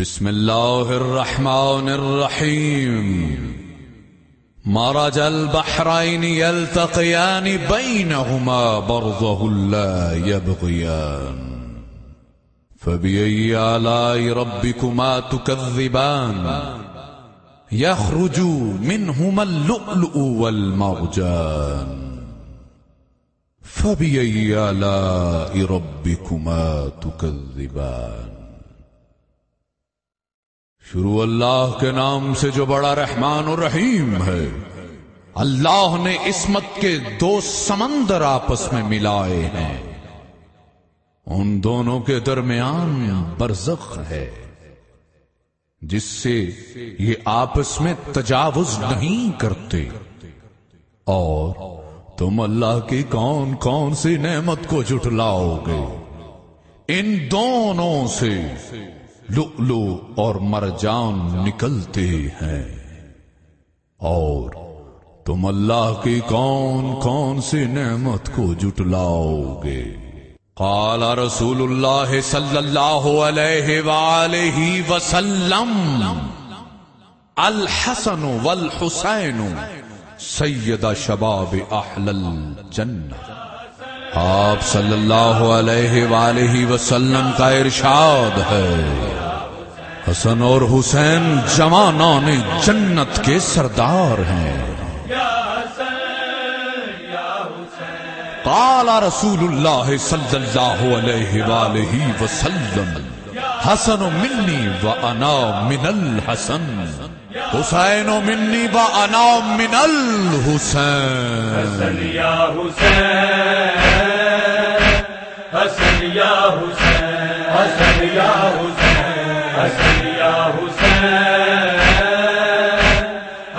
بسم الله الرحمن الرحيم مرج البحرين يلتقيان بينهما برزه لا يبغيان فبأي آلاء ربكما تكذبان يخرج منهما اللؤلؤ والمرجان. فبأي آلاء ربكما تكذبان شروع اللہ کے نام سے جو بڑا رحمان و رحیم ہے، اللہ نے اسمت کے دو سمندر آپس میں ملائے ہیں۔ ان دونوں کے درمیان برزخ ہے، جس سے یہ آپس میں تجاوز نہیں کرتے۔ اور تم اللہ کی کون کون سی نعمت کو جٹلاؤ گے؟ ان دونوں سے۔ لؤلؤ اور مرجان نکلتے ہیں۔ اور تم اللہ کی کون کون سی نعمت کو جٹلاؤ گے؟ قال رسول اللہ صلی اللہ علیہ وآلہ وسلم، الحسن والحسین، سید شباب احل الجنہ۔ آپ صلی اللہ علیہ وآلہ وسلم کا ارشاد ہے۔ حسن اور حسین جوانان جنت کے سردار ہیں۔ قال رسول اللہ صلی اللہ علیہ وآلہ وسلم، حسن منی و انا من الحسن۔ حسین و منی و انا من الحسین۔ حسن یا حسین، حسن یا حسین۔ حسن یا حسین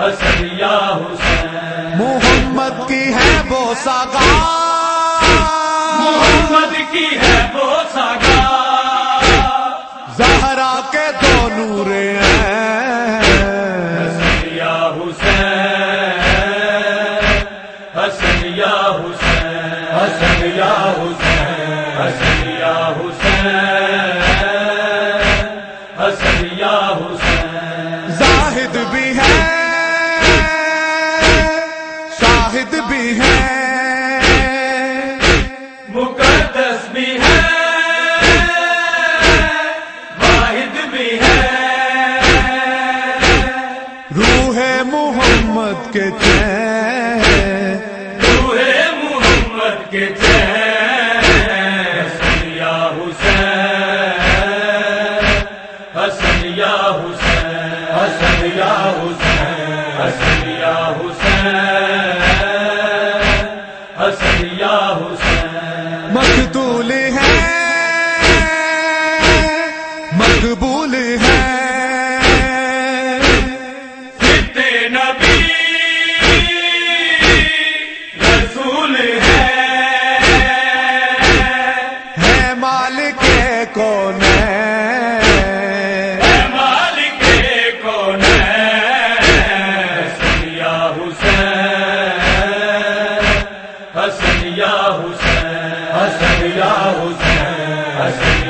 حسن یا حسین۔ محمد کی ہے وہ ساگا محمد کی ہے وہ ساگا زہرا کے دو نورے ہیں۔ حسن یا حسین حسن یا حسین حسن یا حسین حسن یا حسین۔ مالک کون مالک کون حسن حسین حسن یا حسین حسن یا حسین حسن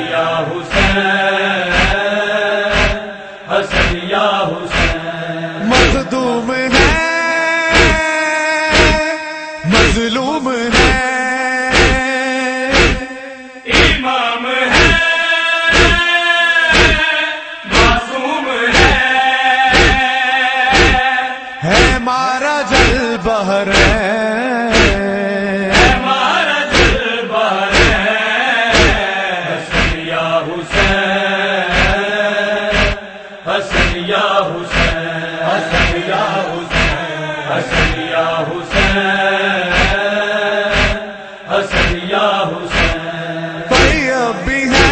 یا حسین۔ طیب بھی ہے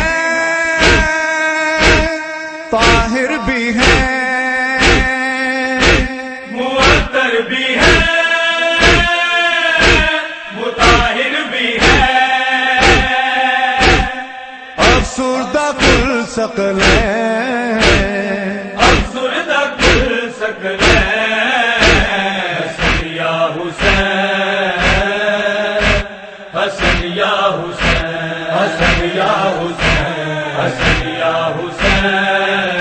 طاہر بھی ہے۔ معطر بھی ہے مطاہر بھی ہے۔ افسردہ کل سکل افسردہ کل سکلے۔ حسن یا حسین، حسن یا حسین، حسن یا حسین،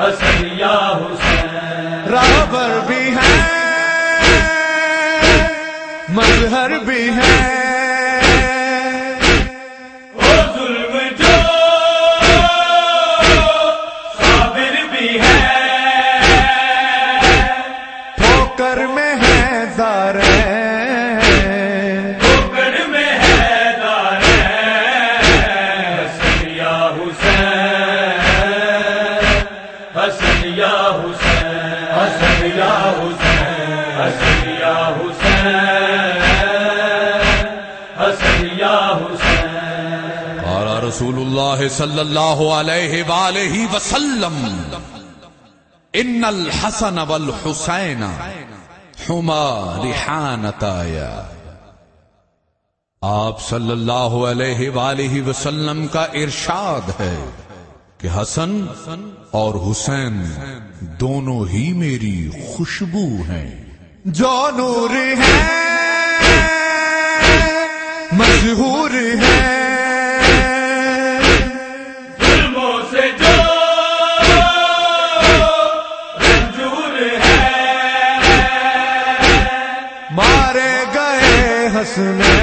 حسن یا حسین۔ رابر بھی ہے، مظہر بھی ہے۔ حسن یا حسین۔ قال رسول الله صلى الله عليه وآله وسلم ان الحسن والحسين حما رحانتایا آپ صلی اللہ علیہ وآلہ وسلم کا ارشاد ہے کہ حسن اور حسین دونوں ہی میری خوشبو ہیں۔ جو نور ہے مارے گئے ہسنے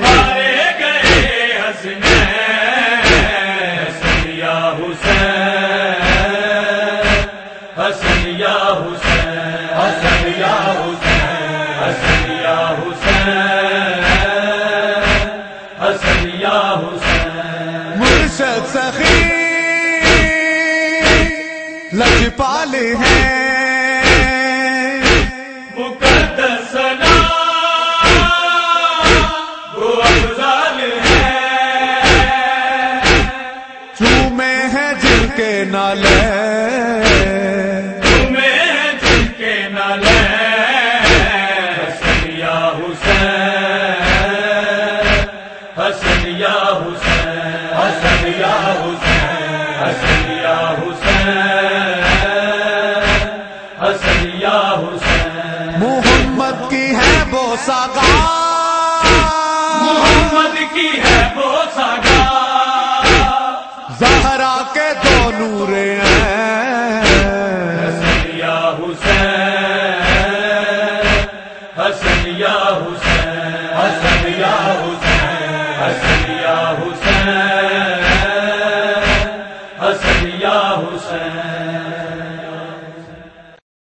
مارے گئے حسن حسن یا حسین۔ حسن یا حسین۔ حسن یا حسین۔ حسن یا حسین۔ حسن یا حسین مرشد سخی لجپال ہیں۔ ساگا محمد کی ہے وہ ساگا زہرا کے دو نور